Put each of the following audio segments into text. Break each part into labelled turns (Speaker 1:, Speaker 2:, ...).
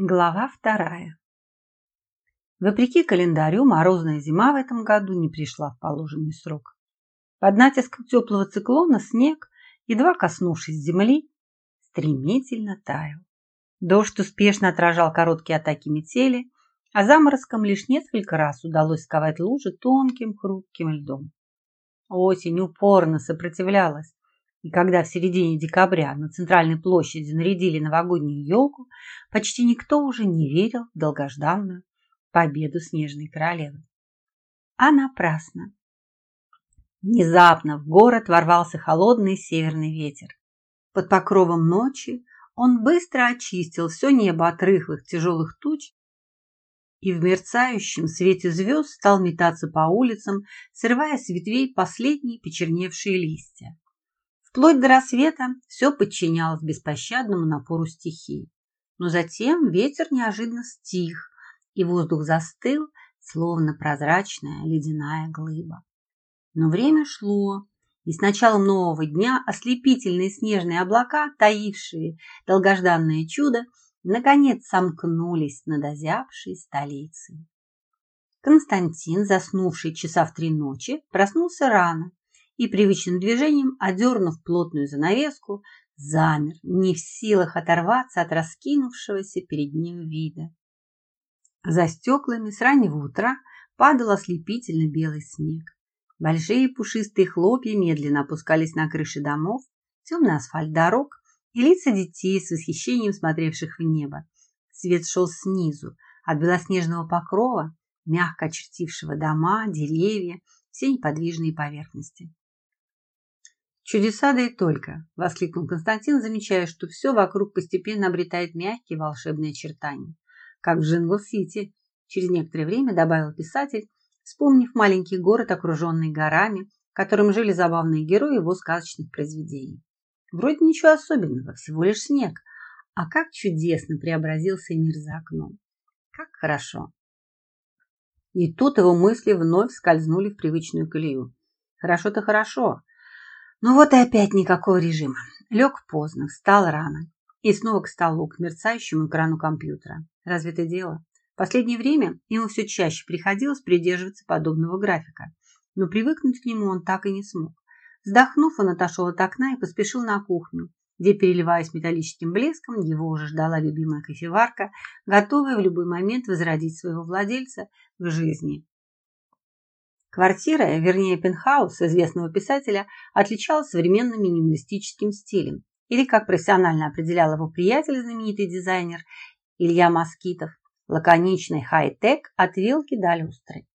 Speaker 1: Глава вторая. Вопреки календарю, морозная зима в этом году не пришла в положенный срок. Под натиском теплого циклона снег, едва коснувшись земли, стремительно таял. Дождь успешно отражал короткие атаки метели, а заморозкам лишь несколько раз удалось сковать лужи тонким хрупким льдом. Осень упорно сопротивлялась, и когда в середине декабря на центральной площади нарядили новогоднюю елку, почти никто уже не верил в долгожданную победу Снежной Королевы. А напрасно. Внезапно в город ворвался холодный северный ветер. Под покровом ночи он быстро очистил все небо от рыхлых тяжелых туч и в мерцающем свете звезд стал метаться по улицам, срывая с ветвей последние почерневшие листья. Вплоть до рассвета все подчинялось беспощадному напору стихии. Но затем ветер неожиданно стих, и воздух застыл, словно прозрачная ледяная глыба. Но время шло, и с началом нового дня ослепительные снежные облака, таившие долгожданное чудо, наконец сомкнулись над озябшей столицей. Константин, заснувший часа в три ночи, проснулся рано и привычным движением, одернув плотную занавеску, замер, не в силах оторваться от раскинувшегося перед ним вида. За стеклами с раннего утра падал ослепительно белый снег. Большие пушистые хлопья медленно опускались на крыши домов, темный асфальт дорог и лица детей с восхищением смотревших в небо. Свет шел снизу, от белоснежного покрова, мягко очертившего дома, деревья, все неподвижные поверхности. «Чудеса да и только!» – воскликнул Константин, замечая, что все вокруг постепенно обретает мягкие волшебные очертания. «Как в Джингл-Сити!» – через некоторое время добавил писатель, вспомнив маленький город, окруженный горами, в котором жили забавные герои его сказочных произведений. Вроде ничего особенного, всего лишь снег. А как чудесно преобразился мир за окном. Как хорошо. И тут его мысли вновь скользнули в привычную колею. Хорошо-то хорошо, ну вот и опять никакого режима. Лег поздно, встал рано. И снова к столу, к мерцающему экрану компьютера. Разве это дело? В последнее время ему все чаще приходилось придерживаться подобного графика. Но привыкнуть к нему он так и не смог. Вздохнув, он отошел от окна и поспешил на кухню, где, переливаясь металлическим блеском, его уже ждала любимая кофеварка, готовая в любой момент возродить своего владельца в жизни. Квартира, вернее пентхаус известного писателя, отличалась современным минималистическим стилем, или, как профессионально определял его приятель, знаменитый дизайнер Илья Москитов, лаконичный хай-тек от вилки до люстры.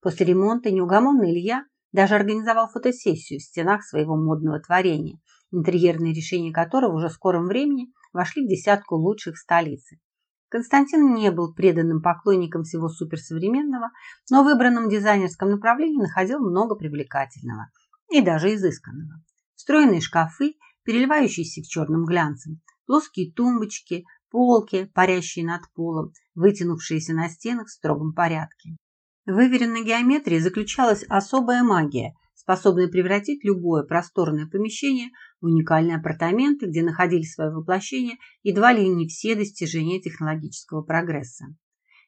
Speaker 1: После ремонта неугомонный Илья даже организовал фотосессию в стенах своего модного творения, интерьерные решения которого уже в скором времени вошли в десятку лучших в столице. Константин не был преданным поклонником всего суперсовременного, но в выбранном дизайнерском направлении находил много привлекательного и даже изысканного. Встроенные шкафы, переливающиеся черным глянцам, плоские тумбочки, полки, парящие над полом, вытянувшиеся на стенах в строгом порядке. В выверенной геометрии заключалась особая магия, способная превратить любое просторное помещение уникальные апартаменты, где находили свое воплощение едва ли не все достижения технологического прогресса.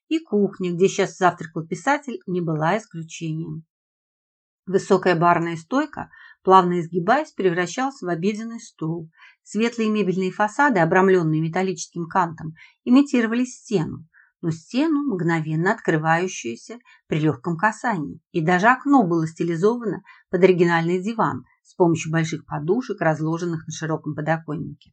Speaker 1: И кухня, где сейчас завтракал писатель, не была исключением. Высокая барная стойка, плавно изгибаясь, превращалась в обеденный стол. Светлые мебельные фасады, обрамленные металлическим кантом, имитировали стену, но стену, мгновенно открывающуюся при легком касании. И даже окно было стилизовано под оригинальный диван с помощью больших подушек, разложенных на широком подоконнике.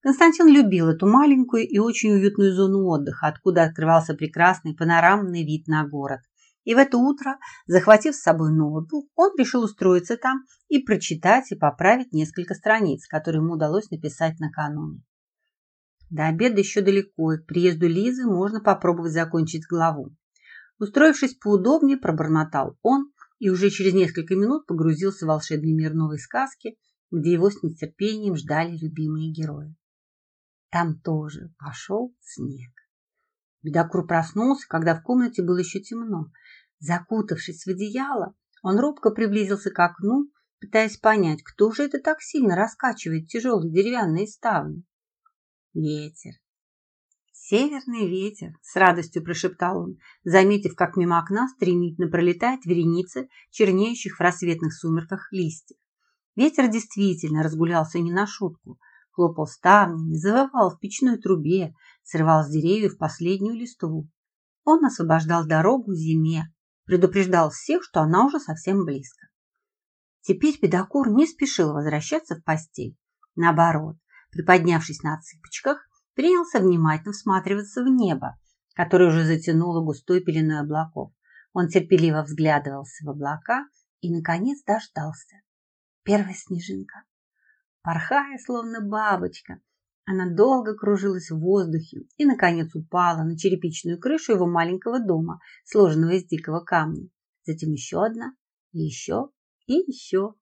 Speaker 1: Константин любил эту маленькую и очень уютную зону отдыха, откуда открывался прекрасный панорамный вид на город. И в это утро, захватив с собой ноутбук, он решил устроиться там и прочитать и поправить несколько страниц, которые ему удалось написать накануне. До обеда еще далеко, и к приезду Лизы можно попробовать закончить главу. Устроившись поудобнее, пробормотал он и уже через несколько минут погрузился в волшебный мир новой сказки, где его с нетерпением ждали любимые герои. Там тоже пошел снег. Бедокур проснулся, когда в комнате было еще темно. Закутавшись в одеяло, он робко приблизился к окну, пытаясь понять, кто же это так сильно раскачивает тяжелые деревянные ставни ветер. «Северный ветер», – с радостью прошептал он, заметив, как мимо окна стремительно пролетает вереница чернеющих в рассветных сумерках листьев. Ветер действительно разгулялся не на шутку. Хлопал ставнями, завывал в печной трубе, срывал с деревьев последнюю листву. Он освобождал дорогу зиме, предупреждал всех, что она уже совсем близко. Теперь Педокур не спешил возвращаться в постель. Наоборот, приподнявшись на цыпочках, принялся внимательно всматриваться в небо, которое уже затянуло густой пеленой облаков. Он терпеливо взглядывался в облака и, наконец, дождался. Первая снежинка. Порхая, словно бабочка, она долго кружилась в воздухе и, наконец, упала на черепичную крышу его маленького дома, сложенного из дикого камня. Затем еще одна, и еще, и еще.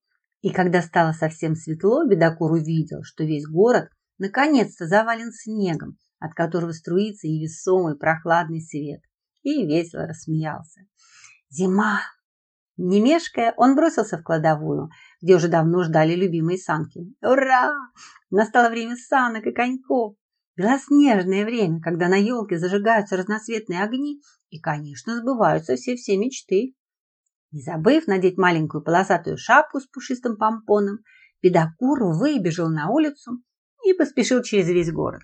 Speaker 1: И когда стало совсем светло, Бедокур увидел, что весь город наконец-то завален снегом, от которого струится невесомый прохладный свет, и весело рассмеялся. «Зима!» Не мешкая, он бросился в кладовую, где уже давно ждали любимые санки. «Ура! Настало время санок и коньков!» Белоснежное время, когда на елке зажигаются разноцветные огни и, конечно, сбываются все-все мечты. Не забыв надеть маленькую полосатую шапку с пушистым помпоном, Педокур выбежал на улицу и поспешил через весь город.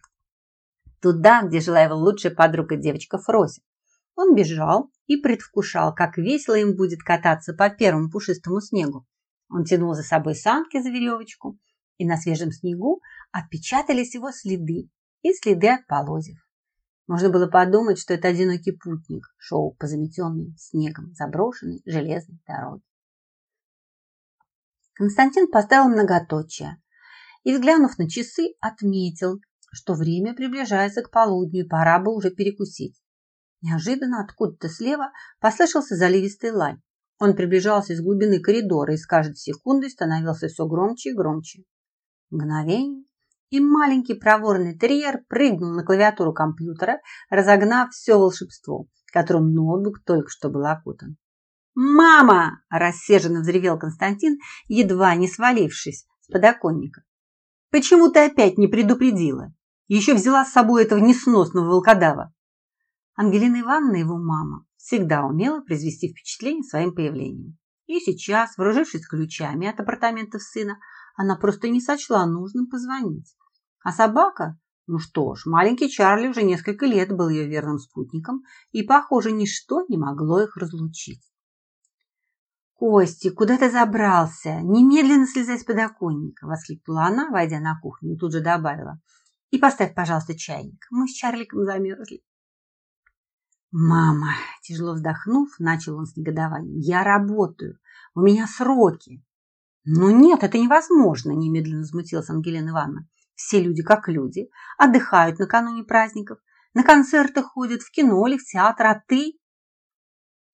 Speaker 1: Туда, где жила его лучшая подруга девочка Фрося. Он бежал и предвкушал, как весело им будет кататься по первому пушистому снегу. Он тянул за собой санки за веревочку, и на свежем снегу отпечатались его следы и следы от полозьев. Можно было подумать, что это одинокий путник шел по заметенной снегом заброшенной железной дороге. Константин поставил многоточие, и, взглянув на часы, отметил, что время приближается к полудню и пора бы уже перекусить. Неожиданно откуда-то слева послышался заливистый лай. Он приближался из глубины коридора и с каждой секундой становился все громче и громче. Мгновение, и маленький проворный терьер прыгнул на клавиатуру компьютера, разогнав все волшебство, которым ноутбук только что был окутан. «Мама!» – рассерженно взревел Константин, едва не свалившись с подоконника. Почему ты опять не предупредила? Еще взяла с собой этого несносного волкодава. Ангелина Ивановна, его мама, всегда умела произвести впечатление своим появлением. И сейчас, вооружившись ключами от апартаментов сына, она просто не сочла нужным позвонить. А собака? Ну что ж, маленький Чарли уже несколько лет был ее верным спутником, и, похоже, ничто не могло их разлучить. «Кости, куда ты забрался? Немедленно слезай с подоконника!» – воскликнула она, войдя на кухню, и тут же добавила. «И поставь, пожалуйста, чайник. Мы с Чарликом замерзли». «Мама!» – тяжело вздохнув, начал он с негодованием. «Я работаю. У меня сроки». «Ну нет, это невозможно!» – немедленно возмутилась Ангелина Ивановна. «Все люди как люди. Отдыхают накануне праздников. На концерты ходят, в кино или в театр, а ты...»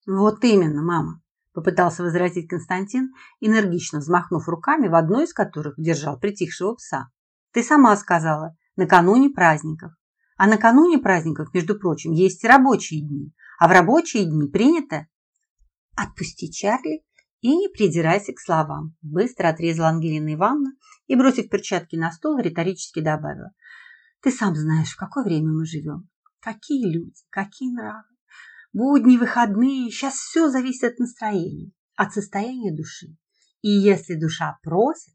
Speaker 1: «Вот именно, мама. Попытался возразить Константин, энергично взмахнув руками, в одной из которых держал притихшего пса. Ты сама сказала, накануне праздников. А накануне праздников, между прочим, есть и рабочие дни. А в рабочие дни принято... Отпусти Чарли и не придирайся к словам. Быстро отрезала Ангелина Ивановна и, бросив перчатки на стол, риторически добавила. Ты сам знаешь, в какое время мы живем. Какие люди, какие нравы. Будни, выходные, сейчас все зависит от настроения, от состояния души. И если душа просит,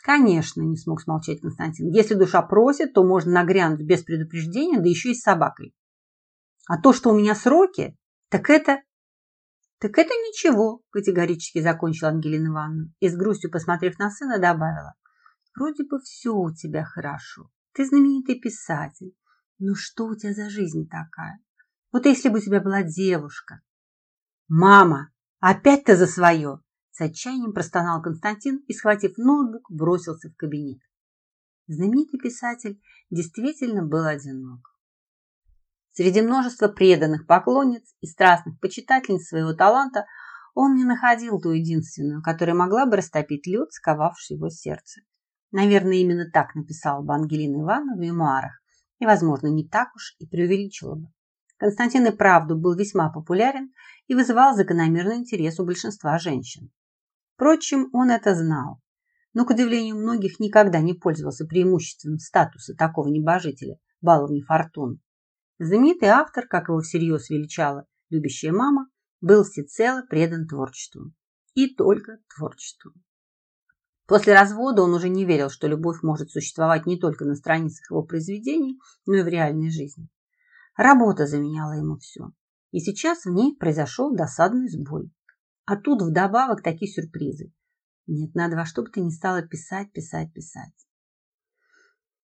Speaker 1: Конечно, не смог смолчать Константин. Если душа просит, то можно нагрянуть без предупреждения, да еще и с собакой. А то, что у меня сроки, так это... Так это ничего, категорически закончила Ангелина Ивановна и с грустью, посмотрев на сына, добавила. Вроде бы все у тебя хорошо. Ты знаменитый писатель. Но что у тебя за жизнь такая? Вот если бы у тебя была девушка. Мама, опять ты за свое! С отчаянием простонал Константин и, схватив ноутбук, бросился в кабинет. Знаменитый писатель действительно был одинок. Среди множества преданных поклонниц и страстных почитательниц своего таланта он не находил ту единственную, которая могла бы растопить лед, сковавший его сердце. Наверное, именно так написала бы Ангелина Ивановна в мемуарах, и, возможно, не так уж и преувеличила бы. Константин и правду был весьма популярен и вызывал закономерный интерес у большинства женщин. Впрочем, он это знал, но, к удивлению многих, никогда не пользовался преимуществом статуса такого небожителя, баловни фортуны. Знаменитый автор, как его всерьез величала любящая мама, был всецело предан творчеству. И только творчеству. После развода он уже не верил, что любовь может существовать не только на страницах его произведений, но и в реальной жизни. Работа заменяла ему все. И сейчас в ней произошел досадный сбой. А тут вдобавок такие сюрпризы. Нет, надо во что бы ты ни стала писать, писать, писать.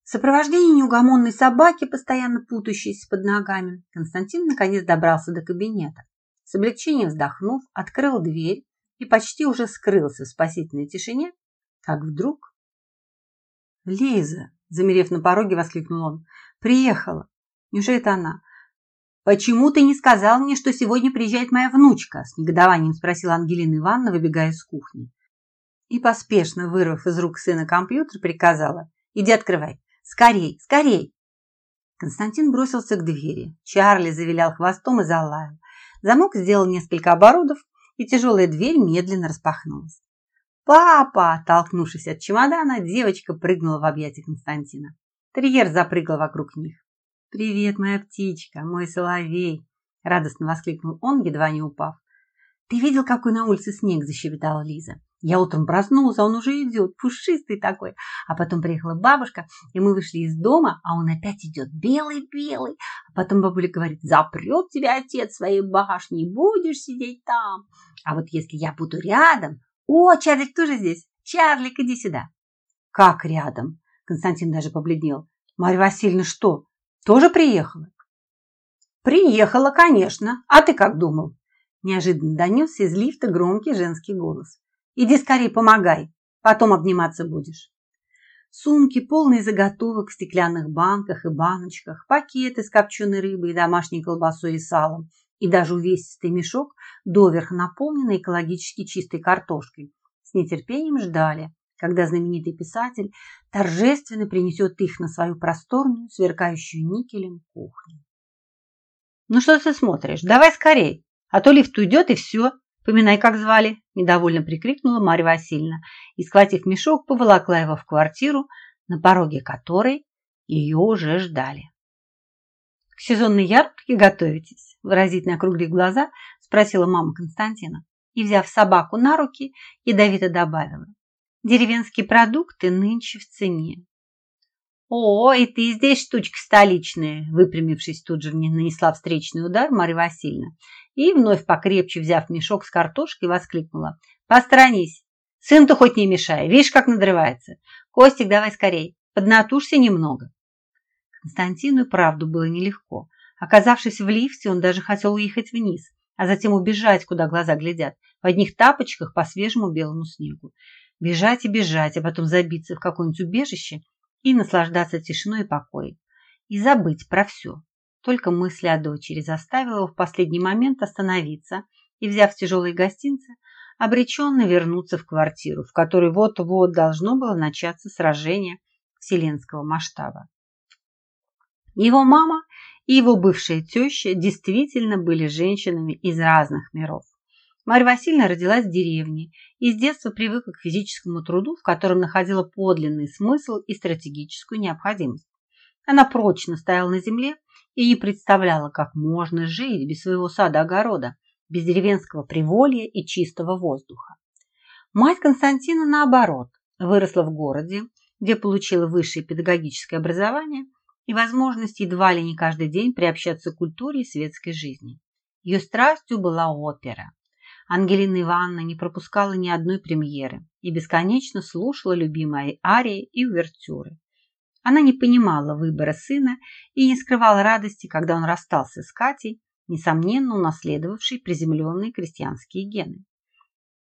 Speaker 1: В сопровождении неугомонной собаки, постоянно путающейся под ногами, Константин наконец добрался до кабинета. С облегчением вздохнув, открыл дверь и почти уже скрылся в спасительной тишине, как вдруг... «Лиза!» – замерев на пороге, воскликнул он. «Приехала! Неужели это она?» «Почему ты не сказал мне, что сегодня приезжает моя внучка?» – с негодованием спросила Ангелина Ивановна, выбегая из кухни. И поспешно, вырвав из рук сына компьютер, приказала. «Иди открывай! Скорей! Скорей!» Константин бросился к двери. Чарли завилял хвостом и залаял. Замок сделал несколько оборотов, и тяжелая дверь медленно распахнулась. «Папа!» – толкнувшись от чемодана, девочка прыгнула в объятия Константина. Терьер запрыгал вокруг них. «Привет, моя птичка, мой соловей!» – радостно воскликнул он, едва не упав. «Ты видел, какой на улице снег?» – защебетала Лиза. Я утром проснулся, он уже идет, пушистый такой. А потом приехала бабушка, и мы вышли из дома, а он опять идет белый-белый. А потом бабуля говорит, запрет тебя отец своей башне, будешь сидеть там. А вот если я буду рядом... О, Чарлик тоже здесь. Чарлик, иди сюда. Как рядом? Константин даже побледнел. Марья Васильевна что, тоже приехала? Приехала, конечно. А ты как думал? Неожиданно донесся из лифта громкий женский голос. Иди скорее помогай, потом обниматься будешь. Сумки, полные заготовок в стеклянных банках и баночках, пакеты с копченой рыбой и домашней колбасой и салом, и даже увесистый мешок, доверха наполненный экологически чистой картошкой, с нетерпением ждали, когда знаменитый писатель торжественно принесет их на свою просторную, сверкающую никелем кухню. «Ну что ты смотришь? Давай скорей, а то лифт уйдет и все», «Поминай, как звали!» – недовольно прикрикнула Марья Васильевна и, схватив мешок, поволокла его в квартиру, на пороге которой ее уже ждали. «К сезонной ярмарке готовитесь?» – выразительно округлив глаза, спросила мама Константина и, взяв собаку на руки, ядовито добавила. «Деревенские продукты нынче в цене. «О, и ты здесь штучка столичная!» Выпрямившись, тут же нанесла встречный удар Марья Васильевна и, вновь покрепче взяв мешок с картошкой, воскликнула. «Посторонись! Сын-то хоть не мешай, видишь, как надрывается! Костик, давай скорей, поднатужься немного!» Константину и правду было нелегко. Оказавшись в лифте, он даже хотел уехать вниз, а затем убежать, куда глаза глядят, в одних тапочках по свежему белому снегу. Бежать и бежать, а потом забиться в какое-нибудь убежище и наслаждаться тишиной и покоем. И забыть про все, только мысли о дочери заставила его в последний момент остановиться и, взяв тяжелые гостинцы, обреченно вернуться в квартиру, в которой вот-вот должно было начаться сражение вселенского масштаба. Его мама и его бывшая теща действительно были женщинами из разных миров. Марья Васильевна родилась в деревне и с детства привыкла к физическому труду, в котором находила подлинный смысл и стратегическую необходимость. Она прочно стояла на земле и не представляла, как можно жить без своего сада-огорода, без деревенского приволья и чистого воздуха. Мать Константина, наоборот, выросла в городе, где получила высшее педагогическое образование и возможность едва ли не каждый день приобщаться к культуре и светской жизни. Ее страстью была опера. Ангелина Ивановна не пропускала ни одной премьеры и бесконечно слушала любимые арии и увертюры. Она не понимала выбора сына и не скрывала радости, когда он расстался с Катей, несомненно унаследовавшей приземленные крестьянские гены.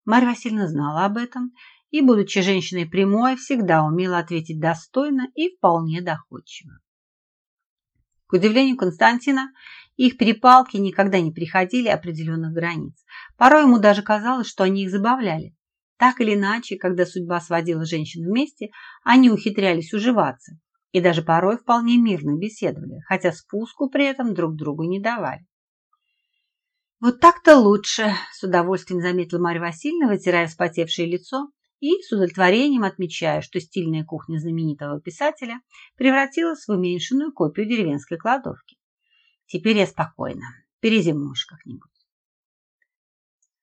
Speaker 1: Марья Васильевна знала об этом и, будучи женщиной прямой, всегда умела ответить достойно и вполне доходчиво. К удивлению Константина, их перепалки никогда не приходили определенных границ. Порой ему даже казалось, что они их забавляли. Так или иначе, когда судьба сводила женщин вместе, они ухитрялись уживаться и даже порой вполне мирно беседовали, хотя спуску при этом друг другу не давали. «Вот так-то лучше», – с удовольствием заметила Марья Васильевна, вытирая вспотевшее лицо и с удовлетворением отмечая, что стильная кухня знаменитого писателя превратилась в уменьшенную копию деревенской кладовки. Теперь я спокойна. Перезимуешь как-нибудь.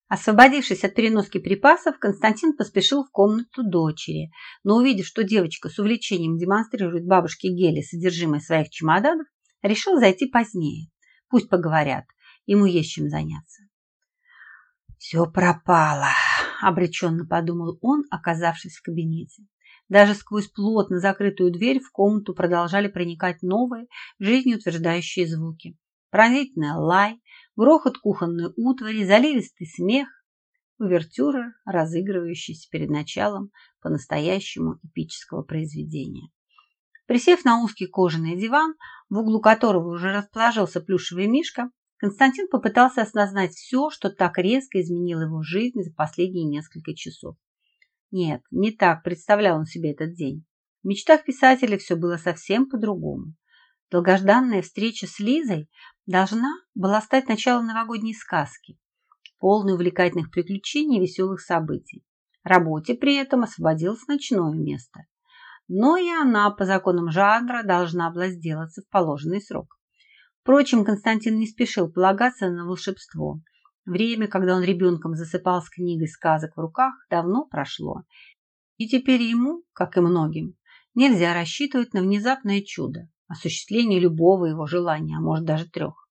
Speaker 1: Освободившись от переноски припасов, Константин поспешил в комнату дочери, но увидев, что девочка с увлечением демонстрирует бабушке Геле содержимое своих чемоданов, решил зайти позднее. Пусть поговорят, ему есть чем заняться. «Все пропало», – обреченно подумал он, оказавшись в кабинете. Даже сквозь плотно закрытую дверь в комнату продолжали проникать новые, жизнеутверждающие звуки. Пронзительный лай, грохот кухонной утвари, заливистый смех, увертюра, разыгрывающийся перед началом по-настоящему эпического произведения. Присев на узкий кожаный диван, в углу которого уже расположился плюшевый мишка, Константин попытался осознать все, что так резко изменило его жизнь за последние несколько часов. Нет, не так представлял он себе этот день. В мечтах писателя все было совсем по-другому. Долгожданная встреча с Лизой должна была стать началом новогодней сказки, полной увлекательных приключений и веселых событий. Работе при этом освободилось ночное место. Но и она по законам жанра должна была сделаться в положенный срок. Впрочем, Константин не спешил полагаться на волшебство. Время, когда он ребенком засыпал с книгой сказок в руках, давно прошло. И теперь ему, как и многим, нельзя рассчитывать на внезапное чудо, осуществление любого его желания, а может даже трех.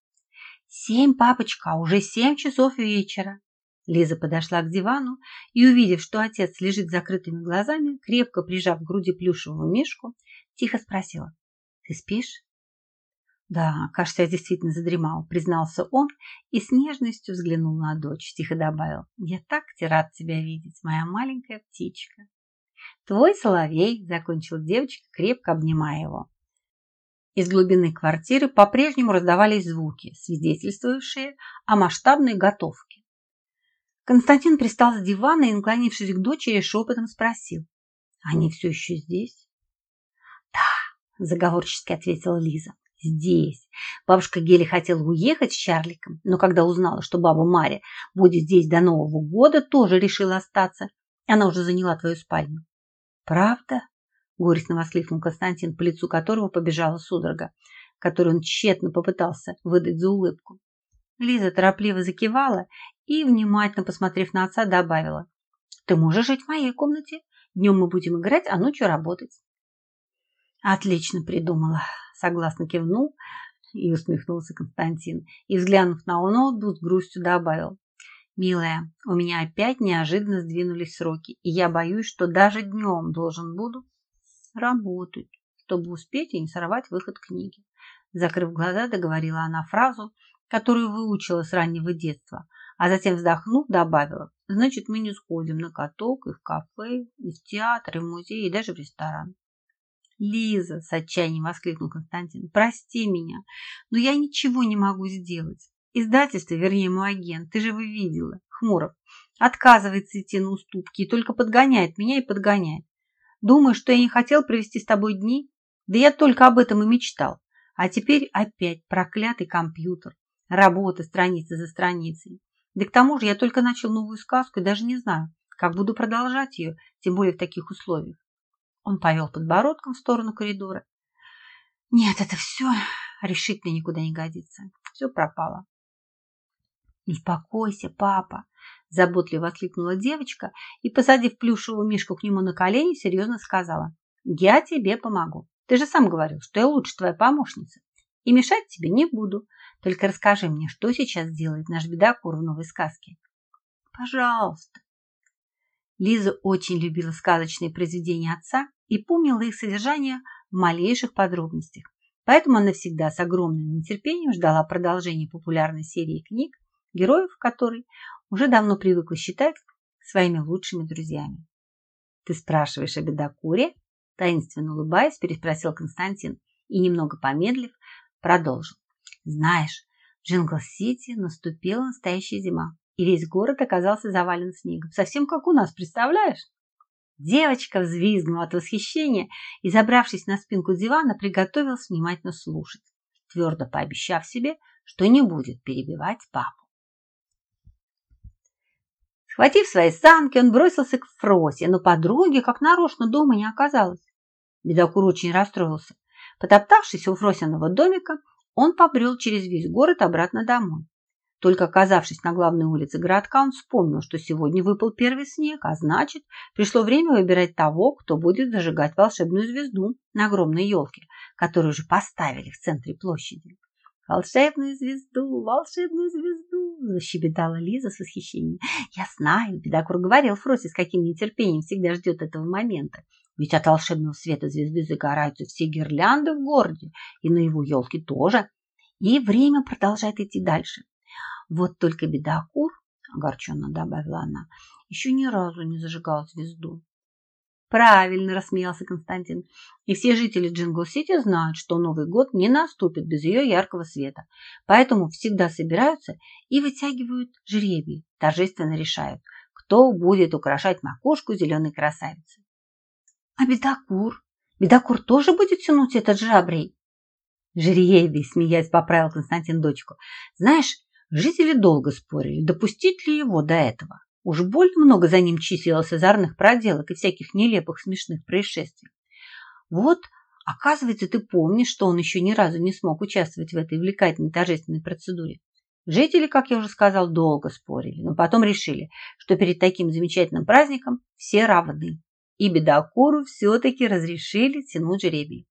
Speaker 1: «Семь, папочка, уже семь часов вечера!» Лиза подошла к дивану и, увидев, что отец лежит с закрытыми глазами, крепко прижав к груди плюшевого мишку, тихо спросила. «Ты спишь?» «Да, кажется, я действительно задремал», – признался он и с нежностью взглянул на дочь, тихо добавил. «Я так рад тебя видеть, моя маленькая птичка». «Твой соловей», – закончила девочка, крепко обнимая его. Из глубины квартиры по-прежнему раздавались звуки, свидетельствующие о масштабной готовке. Константин пристал с дивана и, наклонившись к дочери, шепотом спросил. «Они все еще здесь?» «Да», – заговорчески ответила Лиза. «Здесь. Бабушка Гели хотела уехать с Чарликом, но когда узнала, что баба Маря будет здесь до Нового года, тоже решила остаться. Она уже заняла твою спальню». «Правда?» Горестно воскликнул Константин, по лицу которого побежала судорога, которую он тщетно попытался выдать за улыбку. Лиза торопливо закивала и, внимательно посмотрев на отца, добавила. «Ты можешь жить в моей комнате. Днем мы будем играть, а ночью работать». «Отлично придумала», — согласно кивнул и усмехнулся Константин. И, взглянув на ноутбук, с грустью добавил. «Милая, у меня опять неожиданно сдвинулись сроки, и я боюсь, что даже днем должен буду работать, чтобы успеть и не сорвать выход книги. Закрыв глаза, договорила она фразу, которую выучила с раннего детства, а затем, вздохнув, добавила, значит, мы не сходим на каток и в кафе, и в театр, и в музей, и даже в ресторан. «Лиза!» – с отчаянием воскликнул Константин. «Прости меня, но я ничего не могу сделать. Издательство, вернее, мой агент, ты же его видела, Хмуров, отказывается идти на уступки и только подгоняет меня и подгоняет. Думаешь, что я не хотел провести с тобой дни? Да я только об этом и мечтал. А теперь опять проклятый компьютер. Работа страница за страницей. Да к тому же я только начал новую сказку и даже не знаю, как буду продолжать ее, тем более в таких условиях. Он повел подбородком в сторону коридора. Нет, это все решительно никуда не годится. Все пропало. «Успокойся, папа!» – заботливо воскликнула девочка и, посадив плюшевую мишку к нему на колени, серьезно сказала. «Я тебе помогу. Ты же сам говорил, что я лучше твоя помощница. И мешать тебе не буду. Только расскажи мне, что сейчас делает наш бедокур в новой сказке?» «Пожалуйста!» Лиза очень любила сказочные произведения отца и помнила их содержание в малейших подробностях. Поэтому она всегда с огромным нетерпением ждала продолжения популярной серии книг героев которой уже давно привыкла считать своими лучшими друзьями. «Ты спрашиваешь о бедокуре?» Таинственно улыбаясь, переспросил Константин и, немного помедлив, продолжил. «Знаешь, в Джингл-Сити наступила настоящая зима, и весь город оказался завален снегом. Совсем как у нас, представляешь?» Девочка взвизгнула от восхищения и, забравшись на спинку дивана, приготовилась внимательно слушать, твердо пообещав себе, что не будет перебивать папу. Схватив свои санки, он бросился к Фросе, но подруги, как нарочно, дома не оказалось. Бедокур очень расстроился. Потоптавшись у Фросиного домика, он побрел через весь город обратно домой. Только оказавшись на главной улице городка, он вспомнил, что сегодня выпал первый снег, а значит, пришло время выбирать того, кто будет зажигать волшебную звезду на огромной елке, которую уже поставили в центре площади. «Волшебную звезду, волшебную звезду!» – защебетала Лиза с восхищением. «Я знаю, Бедокур говорил Фросе, с каким нетерпением всегда ждет этого момента. Ведь от волшебного света звезды загораются все гирлянды в городе, и на его елке тоже. И время продолжает идти дальше. Вот только бедокур, огорченно добавила она, еще ни разу не зажигал звезду. Правильно рассмеялся Константин. И все жители Джингл-Сити знают, что Новый год не наступит без ее яркого света. Поэтому всегда собираются и вытягивают жребий, торжественно решают, кто будет украшать макушку зеленой красавицы. А бедокур? Бедокур тоже будет тянуть этот жабрей? Жребий, смеясь, поправил Константин дочку. Знаешь, жители долго спорили, допустить ли его до этого. Уж больно много за ним числилось озорных проделок и всяких нелепых смешных происшествий. Вот, оказывается, ты помнишь, что он еще ни разу не смог участвовать в этой увлекательной торжественной процедуре. Жители, как я уже сказал, долго спорили, но потом решили, что перед таким замечательным праздником все равны и бедокуру все-таки разрешили тянуть жребий.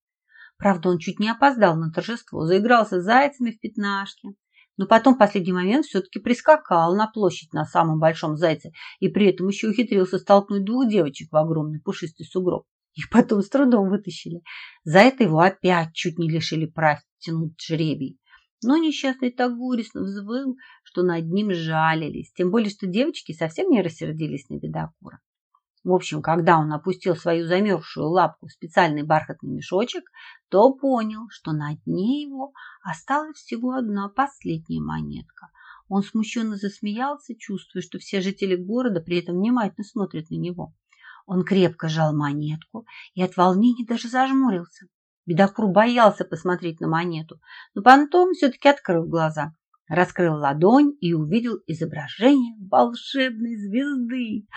Speaker 1: Правда, он чуть не опоздал на торжество, заигрался зайцами в пятнашке, но потом в последний момент все-таки прискакал на площадь на самом большом зайце и при этом еще ухитрился столкнуть двух девочек в огромный пушистый сугроб. Их потом с трудом вытащили. За это его опять чуть не лишили прав тянуть жребий. Но несчастный так горестно взвыл, что над ним жалились, тем более, что девочки совсем не рассердились на бедокура. В общем, когда он опустил свою замерзшую лапку в специальный бархатный мешочек, то понял, что на дне его осталась всего одна последняя монетка. Он смущенно засмеялся, чувствуя, что все жители города при этом внимательно смотрят на него. Он крепко сжал монетку и от волнения даже зажмурился. Бедокур боялся посмотреть на монету, но потом все-таки открыл глаза раскрыл ладонь и увидел изображение волшебной звезды.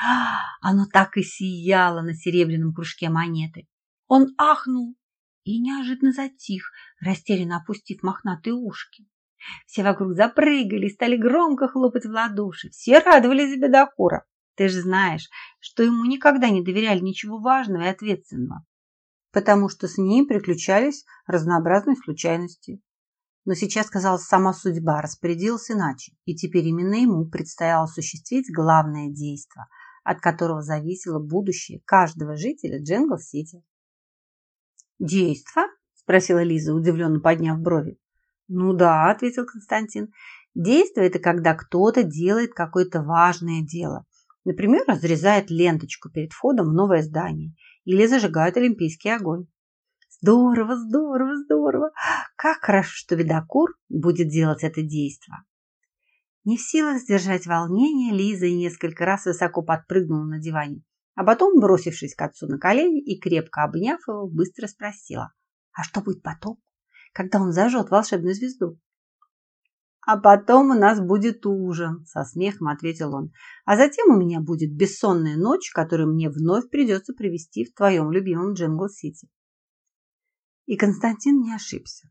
Speaker 1: Оно так и сияло на серебряном кружке монеты. Он ахнул и неожиданно затих, растерянно опустив мохнатые ушки. Все вокруг запрыгали и стали громко хлопать в ладоши. Все радовались бедокура. Ты же знаешь, что ему никогда не доверяли ничего важного и ответственного, потому что с ним приключались разнообразные случайности. Но сейчас, казалось, сама судьба распорядилась иначе, и теперь именно ему предстояло осуществить главное действие, от которого зависело будущее каждого жителя Джингл-Сити. «Действо?» – спросила Лиза, удивленно подняв брови. «Ну да», – ответил Константин. «Действие – это когда кто-то делает какое-то важное дело. Например, разрезает ленточку перед входом в новое здание или зажигает олимпийский огонь. Здорово, здорово, здорово. Как хорошо, что Бедокур будет делать это действо. Не в силах сдержать волнение, Лиза несколько раз высоко подпрыгнула на диване, а потом, бросившись к отцу на колени и крепко обняв его, быстро спросила, а что будет потом, когда он зажжет волшебную звезду? «А потом у нас будет ужин», – со смехом ответил он. «А затем у меня будет бессонная ночь, которую мне вновь придется провести в твоем любимом Джингл-Сити». И Константин не ошибся.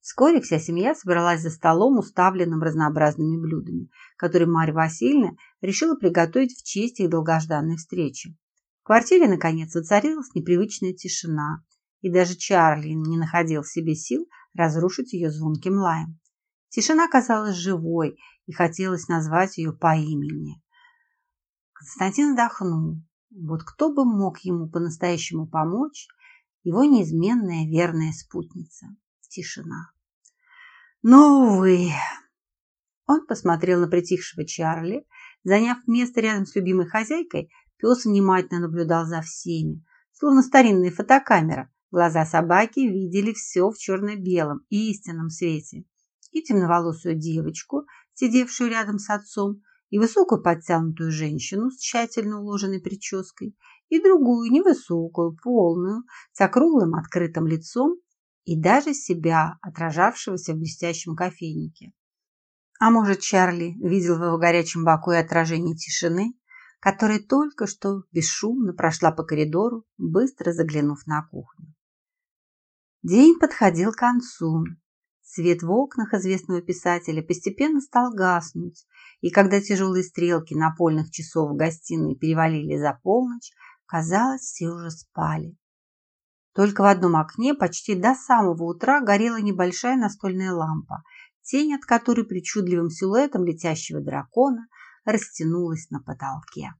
Speaker 1: Вскоре вся семья собралась за столом, уставленным разнообразными блюдами, которые Марья Васильевна решила приготовить в честь их долгожданной встречи. В квартире, наконец, воцарилась непривычная тишина, и даже Чарли не находил в себе сил разрушить ее звонким лаем. Тишина казалась живой, и хотелось назвать ее по имени. Константин вздохнул. Вот кто бы мог ему по-настоящему помочь, его неизменная верная спутница. Тишина. Но, увы, он посмотрел на притихшего Чарли. Заняв место рядом с любимой хозяйкой, пес внимательно наблюдал за всеми, словно старинная фотокамера. Глаза собаки видели все в черно-белом и истинном свете. И темноволосую девочку, сидевшую рядом с отцом, и высокую подтянутую женщину с тщательно уложенной прической, и другую невысокую, полную, с округлым открытым лицом и даже себя, отражавшегося в блестящем кофейнике. А может, Чарли видел в его горячем боку и отражение тишины, которая только что бесшумно прошла по коридору, быстро заглянув на кухню. День подходил к концу. Свет в окнах известного писателя постепенно стал гаснуть, и когда тяжелые стрелки напольных часов в гостиной перевалили за полночь, казалось, все уже спали. Только в одном окне почти до самого утра горела небольшая настольная лампа, тень от которой причудливым силуэтом летящего дракона растянулась на потолке.